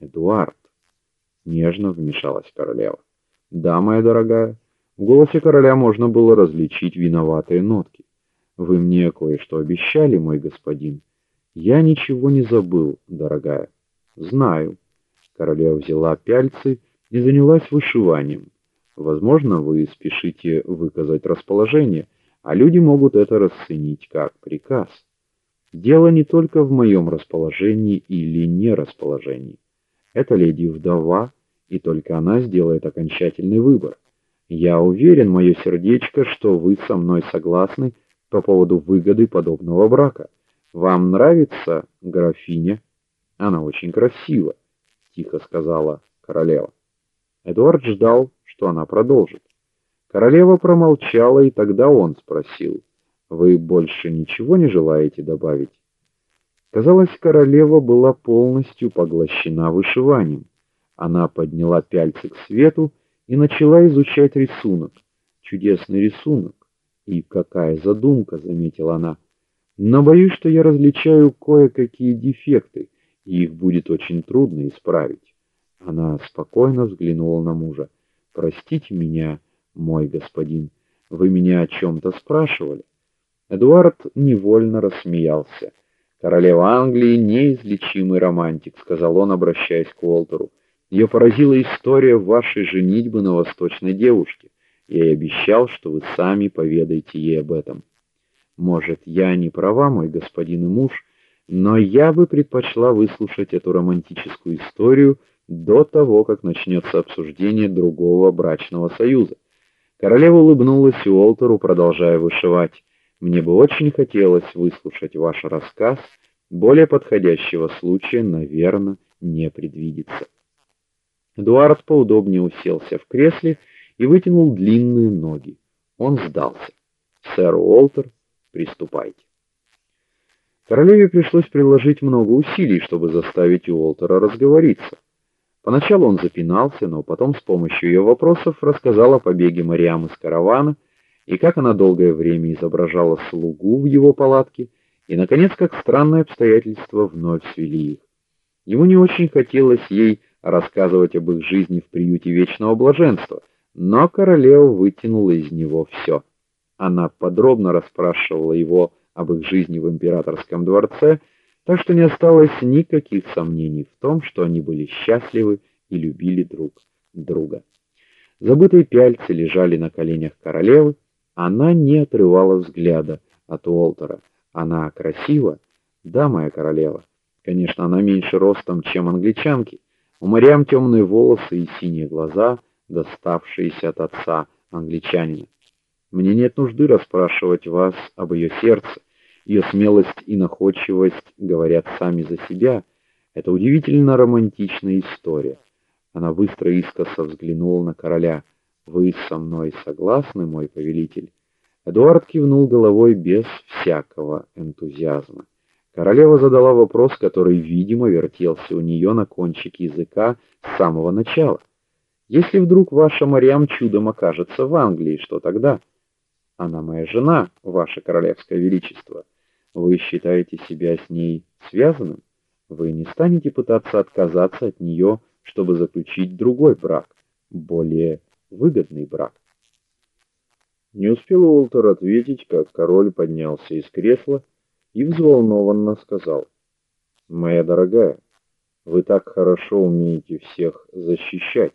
Эдуард, нежно вмешалась королева. Да, моя дорогая, в голосе короля можно было различить виноватые нотки. Вы мне кое-что обещали, мой господин. Я ничего не забыл, дорогая. Знаю. Королева взяла пяльцы и занялась вышиванием. Возможно, вы спешите выказать расположение, а люди могут это расценить как приказ. Дело не только в моем расположении или нерасположении. Эта леди вдова, и только она сделает окончательный выбор. Я уверен, мое сердечко, что вы со мной согласны по поводу выгоды подобного брака. Вам нравится графиня? Она очень красива, тихо сказала королева. Эдуард ждал, что она продолжит. Королева промолчала, и тогда он спросил: "Вы больше ничего не желаете добавить?" Казалось, королева была полностью поглощена вышиванием. Она подняла пальцы к свету и начала изучать рисунок. Чудесный рисунок. И какая задумка, заметила она. Но боюсь, что я различаю кое-какие дефекты, и их будет очень трудно исправить. Она спокойно взглянула на мужа. Простите меня, мой господин, вы меня о чем то спрашивали. Эдуард невольно рассмеялся. Королева Англии неизлечимый романтик, сказал он, обращаясь к Уолтеру. Ее поразила история вашей женитьбы на восточной девушке. Я ей обещал, что вы сами поведаете ей об этом. Может, я не права, мой господин и муж, но я бы предпочла выслушать эту романтическую историю до того, как начнется обсуждение другого брачного союза. Королева улыбнулась Уолтеру, продолжая вышивать. Мне бы очень хотелось выслушать ваш рассказ. Более подходящего случая, наверное, не предвидится. Эдуард поудобнее уселся в кресле и вытянул длинные ноги. Он сдался. Сэр Уолтер, приступайте. Королеве пришлось приложить много усилий, чтобы заставить Уолтера разговориться. Поначалу он запинался, но потом с помощью ее вопросов рассказал о побеге Мариам из каравана и как она долгое время изображала слугу в его палатке, и наконец, как странные обстоятельства вновь свели их. Ему не очень хотелось ей рассказывать об их жизни в приюте вечного блаженства, но королева вытянула из него все. Она подробно расспрашивала его об их жизни в императорском дворце, так что не осталось никаких сомнений в том, что они были счастливы и любили друг друга. Забытые пяльцы лежали на коленях королевы, она не отрывала взгляда от Уолтера. Она красива, да, моя королева. Конечно, она меньше ростом, чем англичанки. У Мариам темные волосы и синие глаза, доставшиеся от отца англичанина. Мне нет нужды расспрашивать вас об ее сердце. Ее смелость и находчивость говорят сами за себя. Это удивительно романтичная история. Она быстро искоса взглянула на короля. Вы со мной согласны, мой повелитель? Эдуард кивнул головой без всякого энтузиазма. Королева задала вопрос, который, видимо, вертелся у нее на кончике языка с самого начала. Если вдруг ваша Мариам чудом окажется в Англии, что тогда? Она моя жена, ваше королевское величество. Вы считаете себя с ней связанным? Вы не станете пытаться отказаться от нее, чтобы заключить другой брак, более выгодный брак. Не успел Уолтер ответить, как король поднялся из кресла и взволнованно сказал: "Моя дорогая, вы так хорошо умеете всех защищать.